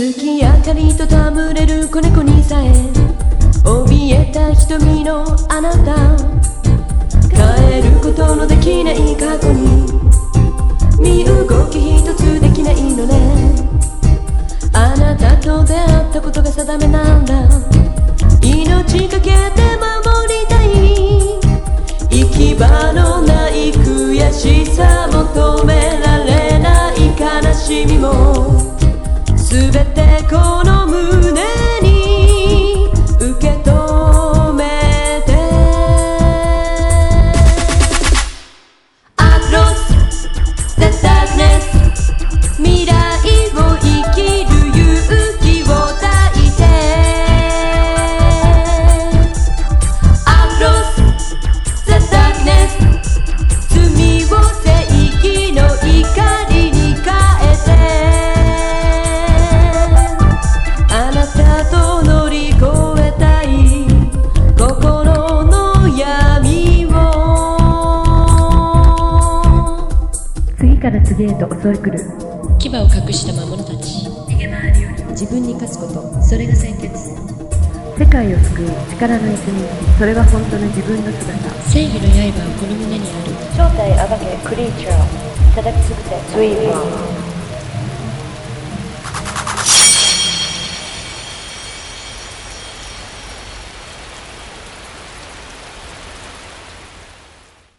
月明かりと戯れる子猫にさえ怯えた瞳のあなた。変えることのできない過去に身動き一つできないのね。あなたと出会ったことが定めなんだ。命かけて守りたい。行き場のない悔しさ求められない悲しみも。全てこの胸から次へと襲い来る。牙を隠した魔物たち。逃げ回るより自分に勝つこと。それが先決。世界を救う力の泉。それが本当の自分の姿。正義の刃はこの胸にある。正体暴けクリーチャー叩きつぶてスイーパー